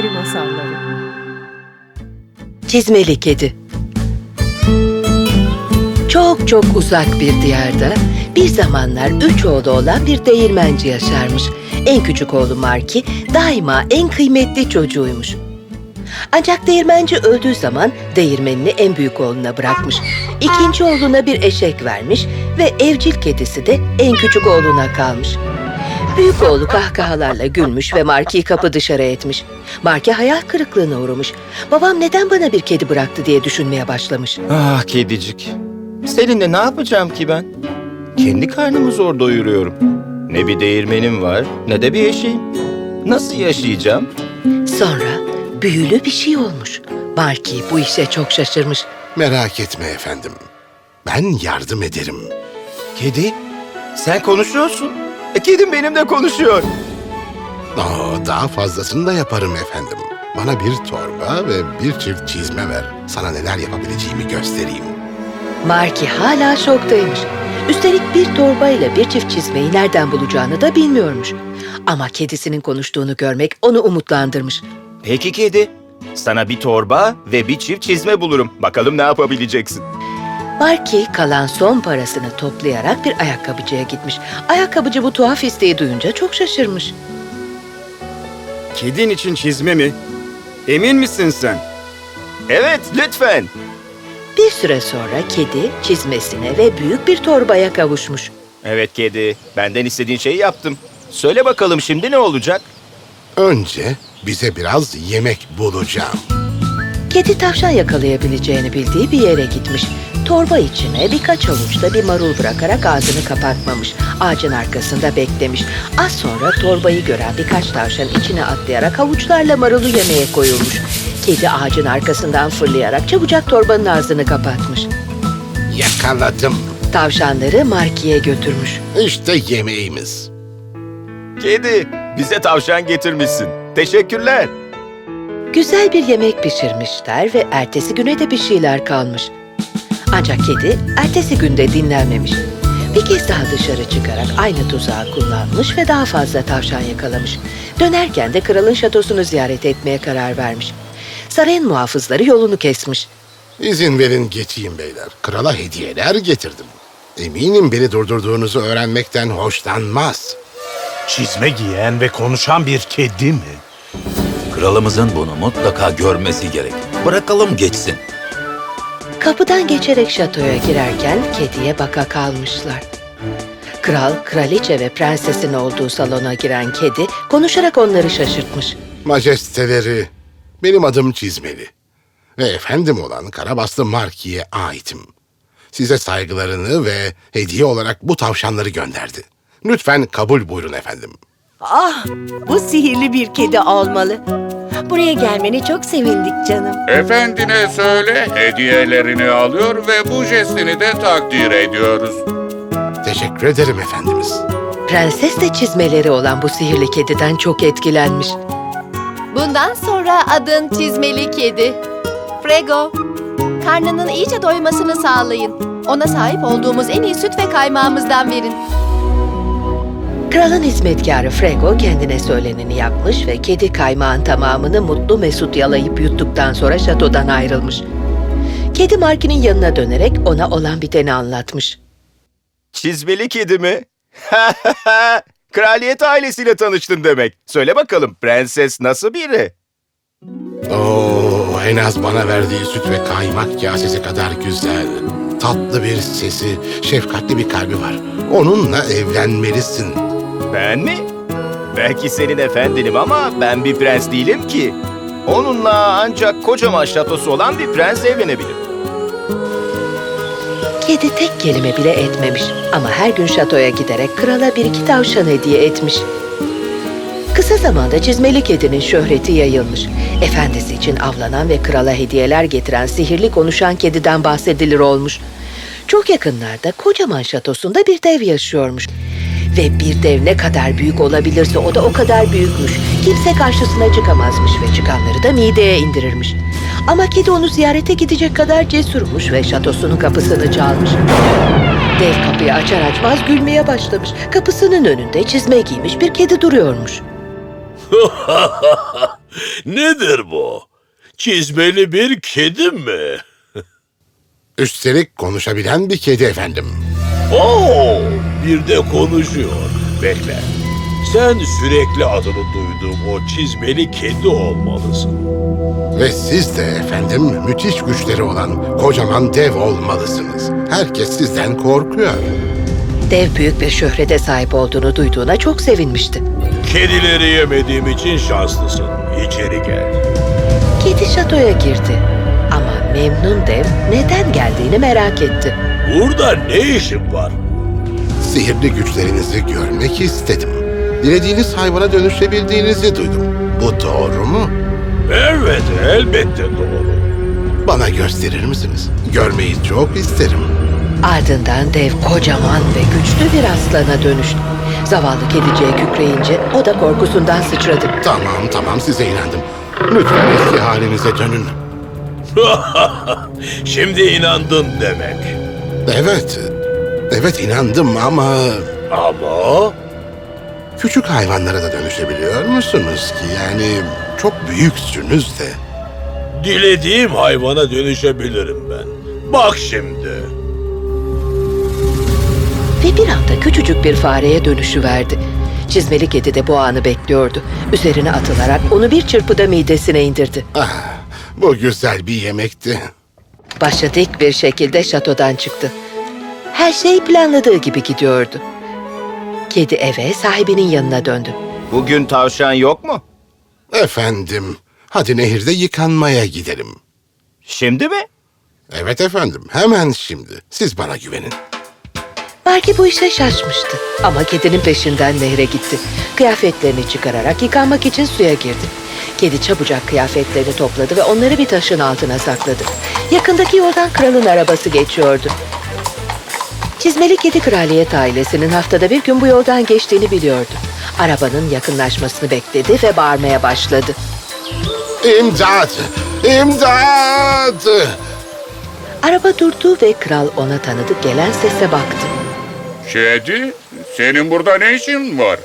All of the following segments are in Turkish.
Peri Masalları Çizmeli Kedi Çok çok uzak bir diyarda bir zamanlar üç oğlu olan bir değirmenci yaşarmış. En küçük oğlu Marki daima en kıymetli çocuğuymuş. Ancak değirmenci öldüğü zaman değirmenini en büyük oğluna bırakmış. İkinci oğluna bir eşek vermiş ve evcil kedisi de en küçük oğluna kalmış. Büyük oğlu kahkahalarla gülmüş ve Marki'yi kapı dışarı etmiş. Marki hayal kırıklığına uğramış. Babam neden bana bir kedi bıraktı diye düşünmeye başlamış. Ah kedicik. Seninle ne yapacağım ki ben? Kendi karnımı zor doyuruyorum. Ne bir değirmenim var ne de bir eşeğim. Nasıl yaşayacağım? Sonra büyülü bir şey olmuş. Marki bu işe çok şaşırmış. Merak etme efendim. Ben yardım ederim. Kedi? Sen konuşuyorsun. E, kedim benimle konuşuyor. Aa, daha fazlasını da yaparım efendim. Bana bir torba ve bir çift çizme ver. Sana neler yapabileceğimi göstereyim. Marki hala şoktaymış. Üstelik bir torbayla bir çift çizmeyi nereden bulacağını da bilmiyormuş. Ama kedisinin konuştuğunu görmek onu umutlandırmış. Peki kedi. Sana bir torba ve bir çift çizme bulurum. Bakalım ne yapabileceksin. Marki kalan son parasını toplayarak bir ayakkabıcıya gitmiş. Ayakkabıcı bu tuhaf isteği duyunca çok şaşırmış. Kedin için çizme mi? Emin misin sen? Evet lütfen. Bir süre sonra kedi çizmesine ve büyük bir torbaya kavuşmuş. Evet kedi. Benden istediğin şeyi yaptım. Söyle bakalım şimdi ne olacak? Önce bize biraz yemek bulacağım. Kedi tavşan yakalayabileceğini bildiği bir yere gitmiş. Torba içine birkaç avuçta bir marul bırakarak ağzını kapatmamış. Ağacın arkasında beklemiş. Az sonra torbayı gören birkaç tavşan içine atlayarak havuçlarla marulu yemeye koyulmuş. Kedi ağacın arkasından fırlayarak çabucak torbanın ağzını kapatmış. Yakaladım. Tavşanları Marki'ye götürmüş. İşte yemeğimiz. Kedi, bize tavşan getirmişsin. Teşekkürler. Güzel bir yemek pişirmişler ve ertesi güne de bir şeyler kalmış. Ancak kedi ertesi günde dinlenmemiş. Bir kez daha dışarı çıkarak aynı tuzağı kullanmış ve daha fazla tavşan yakalamış. Dönerken de kralın şatosunu ziyaret etmeye karar vermiş. Sarayın muhafızları yolunu kesmiş. İzin verin geçeyim beyler. Krala hediyeler getirdim. Eminim beni durdurduğunuzu öğrenmekten hoşlanmaz. Çizme giyen ve konuşan bir kedi mi? Kralımızın bunu mutlaka görmesi gerek. Bırakalım geçsin. Kapıdan geçerek şatoya girerken kediye baka kalmışlar. Kral, kraliçe ve prensesin olduğu salona giren kedi konuşarak onları şaşırtmış. Majesteleri, benim adım Çizmeli. Ve efendim olan Karabaslı Marki'ye aitim. Size saygılarını ve hediye olarak bu tavşanları gönderdi. Lütfen kabul buyurun efendim. Ah bu sihirli bir kedi olmalı. Buraya gelmeni çok sevindik canım. Efendine söyle, hediyelerini alıyor ve bu jestini de takdir ediyoruz. Teşekkür ederim efendimiz. Prenses de çizmeleri olan bu sihirli kediden çok etkilenmiş. Bundan sonra adın çizmeli kedi. Frego, karnının iyice doymasını sağlayın. Ona sahip olduğumuz en iyi süt ve kaymağımızdan verin. Kralın hizmetkarı Frego kendine söyleneni yapmış ve kedi kaymağın tamamını mutlu mesut yalayıp yuttuktan sonra şatodan ayrılmış. Kedi Marki'nin yanına dönerek ona olan biteni anlatmış. Çizmeli kedi mi? Kraliyet ailesiyle tanıştın demek. Söyle bakalım prenses nasıl biri? Oo, en az bana verdiği süt ve kaymak kasesi kadar güzel. Tatlı bir sesi, şefkatli bir kalbi var. Onunla evlenmelisin. Ben mi? Belki senin efendinim ama ben bir prens değilim ki. Onunla ancak kocaman şatosu olan bir prens evlenebilir. Kedi tek kelime bile etmemiş ama her gün şatoya giderek krala bir iki tavşan hediye etmiş. Kısa zamanda çizmeli kedinin şöhreti yayılmış. Efendisi için avlanan ve krala hediyeler getiren sihirli konuşan kediden bahsedilir olmuş. Çok yakınlarda kocaman şatosunda bir dev yaşıyormuş. Ve bir dev ne kadar büyük olabilirse o da o kadar büyükmüş. Kimse karşısına çıkamazmış ve çıkanları da mideye indirirmiş. Ama kedi onu ziyarete gidecek kadar cesurmuş ve şatosunun kapısını çalmış. Dev kapıyı açar açmaz gülmeye başlamış. Kapısının önünde çizme giymiş bir kedi duruyormuş. Nedir bu? Çizmeli bir kedi mi? Üstelik konuşabilen bir kedi efendim. Oo, bir de konuşuyor. Bekle. Sen sürekli adını duyduğum o çizmeli kedi olmalısın. Ve siz de efendim müthiş güçleri olan kocaman dev olmalısınız. Herkes sizden korkuyor. Dev büyük bir şöhrete sahip olduğunu duyduğuna çok sevinmişti. Kedileri yemediğim için şanslısın. İçeri gel. Kedi şatoya girdi. Ama memnun dev neden geldiğini merak etti. Burada ne işin var? Sihirli güçlerinizi görmek istedim. Dilediğiniz hayvana dönüşebildiğinizi duydum. Bu doğru mu? Evet, elbette doğru. Bana gösterir misiniz? Görmeyi çok isterim. Ardından dev kocaman ve güçlü bir aslana dönüştü. Zavallı kediciye kükreyince o da korkusundan sıçradı. Tamam tamam size inandım. Lütfen eski halinize dönün. Şimdi inandın demek. Evet. Evet inandım ama Ama küçük hayvanlara da dönüşebiliyor musunuz ki? Yani çok büyüksünüz de. dilediğim hayvana dönüşebilirim ben. Bak şimdi. Ve bir anda küçücük bir fareye dönüşüverdi. Çizmeli kedi de bu anı bekliyordu. Üzerine atılarak onu bir çırpıda midesine indirdi. Ah, bu güzel bir yemekti. Başı dik bir şekilde şatodan çıktı. Her şey planladığı gibi gidiyordu. Kedi eve sahibinin yanına döndü. Bugün tavşan yok mu? Efendim, hadi nehirde yıkanmaya gidelim. Şimdi mi? Evet efendim, hemen şimdi. Siz bana güvenin. Marki bu işe şaşmıştı. Ama kedinin peşinden nehre gitti. Kıyafetlerini çıkararak yıkanmak için suya girdi. Kedi çabucak kıyafetlerini topladı ve onları bir taşın altına sakladı. Yakındaki yoldan kralın arabası geçiyordu. Çizmeli kedi kraliyet ailesinin haftada bir gün bu yoldan geçtiğini biliyordu. Arabanın yakınlaşmasını bekledi ve bağırmaya başladı. İmdat! İmdat! Araba durdu ve kral ona tanıdık gelen sese baktı. Kedi, senin burada ne işin var?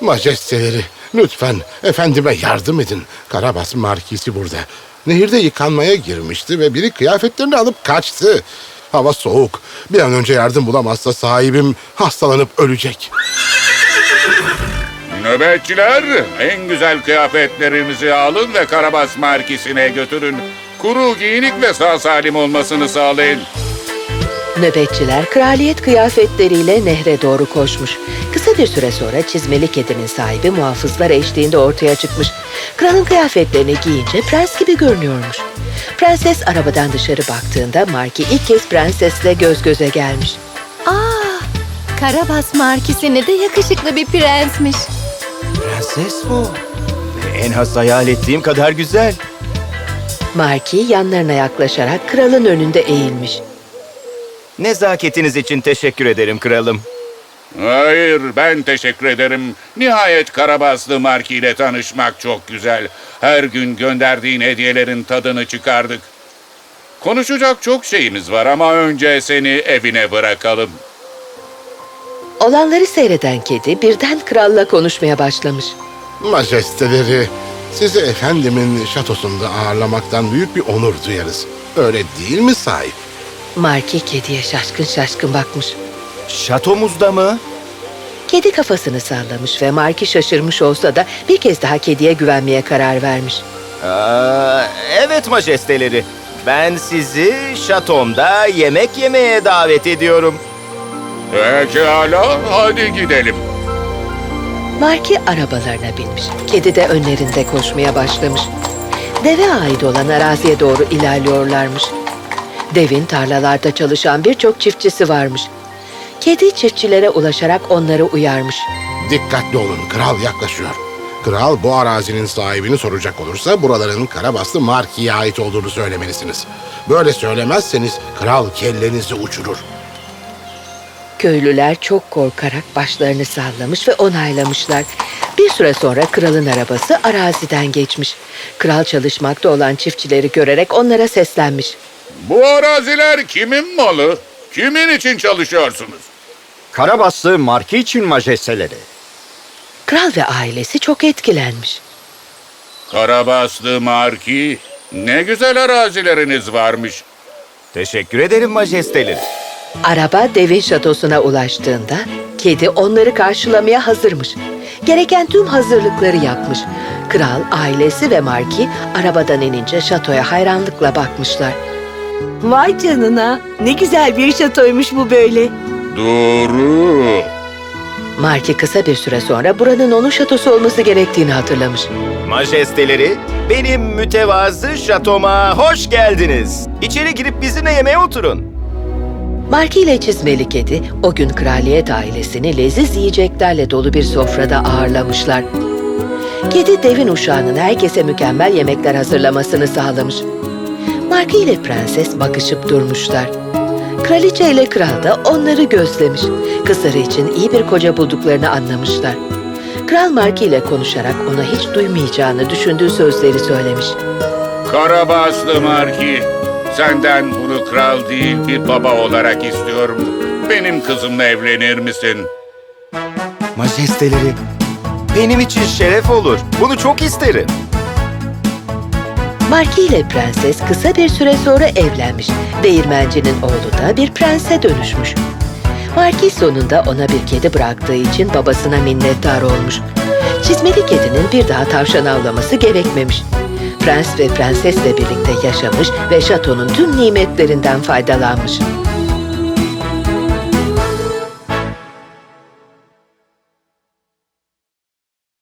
Majesteleri, lütfen efendime yardım edin. Karabas Markisi burada. Nehirde yıkanmaya girmişti ve biri kıyafetlerini alıp kaçtı. Hava soğuk. Bir an önce yardım bulamazsa sahibim hastalanıp ölecek. Nöbetçiler, en güzel kıyafetlerimizi alın ve Karabas Markisi'ne götürün. Kuru, giyinik ve sağ salim olmasını sağlayın. Nöbetçiler kraliyet kıyafetleriyle nehre doğru koşmuş. Kısa bir süre sonra çizmeli kedinin sahibi muhafızlar eşliğinde ortaya çıkmış. Kralın kıyafetlerini giyince prens gibi görünüyormuş. Prenses arabadan dışarı baktığında Marki ilk kez prensesle göz göze gelmiş. Aa, Karabas Markisi ne de yakışıklı bir prensmiş. Prenses bu. En has hayal ettiğim kadar güzel. Marki yanlarına yaklaşarak kralın önünde eğilmiş. Nezaketiniz için teşekkür ederim kralım. Hayır, ben teşekkür ederim. Nihayet Karabaslı Marki ile tanışmak çok güzel. Her gün gönderdiğin hediyelerin tadını çıkardık. Konuşacak çok şeyimiz var ama önce seni evine bırakalım. Olanları seyreden kedi birden kralla konuşmaya başlamış. Majesteleri, sizi efendimin şatosunda ağırlamaktan büyük bir onur duyarız. Öyle değil mi sahip? Marki kediye şaşkın şaşkın bakmış. Şatomuzda mı? Kedi kafasını sallamış ve Marki şaşırmış olsa da bir kez daha kediye güvenmeye karar vermiş. Aa, evet majesteleri. Ben sizi şatomda yemek yemeye davet ediyorum. Pekala, hadi gidelim. Marki arabalarına binmiş. Kedi de önlerinde koşmaya başlamış. Deve ait olan araziye doğru ilerliyorlarmış. Devin tarlalarda çalışan birçok çiftçisi varmış. Kedi çiftçilere ulaşarak onları uyarmış. Dikkatli olun, kral yaklaşıyor. Kral bu arazinin sahibini soracak olursa buraların Karabaslı Marki'ye ait olduğunu söylemelisiniz. Böyle söylemezseniz kral kellenizi uçurur. Köylüler çok korkarak başlarını sallamış ve onaylamışlar. Bir süre sonra kralın arabası araziden geçmiş. Kral çalışmakta olan çiftçileri görerek onlara seslenmiş. Bu araziler kimin malı? Kimin için çalışıyorsunuz? Karabaslı marki için majesteleri. Kral ve ailesi çok etkilenmiş. Karabaslı Marki, ne güzel arazileriniz varmış. Teşekkür ederim majesteleri. Araba devin şatosuna ulaştığında kedi onları karşılamaya hazırmış. Gereken tüm hazırlıkları yapmış. Kral, ailesi ve Marki arabadan inince şatoya hayranlıkla bakmışlar. Vay canına. Ne güzel bir şatoymuş bu böyle. Doğru. Marki kısa bir süre sonra buranın onun şatosu olması gerektiğini hatırlamış. Majesteleri, benim mütevazı şatoma hoş geldiniz. İçeri girip bizimle yemeğe oturun. Marki ile çizmeli kedi o gün kraliyet ailesini leziz yiyeceklerle dolu bir sofrada ağırlamışlar. Kedi devin uşağının herkese mükemmel yemekler hazırlamasını sağlamış. Marki ile prenses bakışıp durmuşlar. Kraliçe ile kral da onları gözlemiş. Kızları için iyi bir koca bulduklarını anlamışlar. Kral Marki ile konuşarak ona hiç duymayacağını düşündüğü sözleri söylemiş. Karabaslı Marki, senden bunu kral değil bir baba olarak istiyorum. Benim kızımla evlenir misin? Majesteleri, benim için şeref olur. Bunu çok isterim. Marki ile prenses kısa bir süre sonra evlenmiş. Değirmencinin oğlu da bir prense dönüşmüş. Marki sonunda ona bir kedi bıraktığı için babasına minnettar olmuş. Çizmeli kedinin bir daha tavşan avlaması gerekmemiş. Prens ve prensesle birlikte yaşamış ve şatonun tüm nimetlerinden faydalanmış.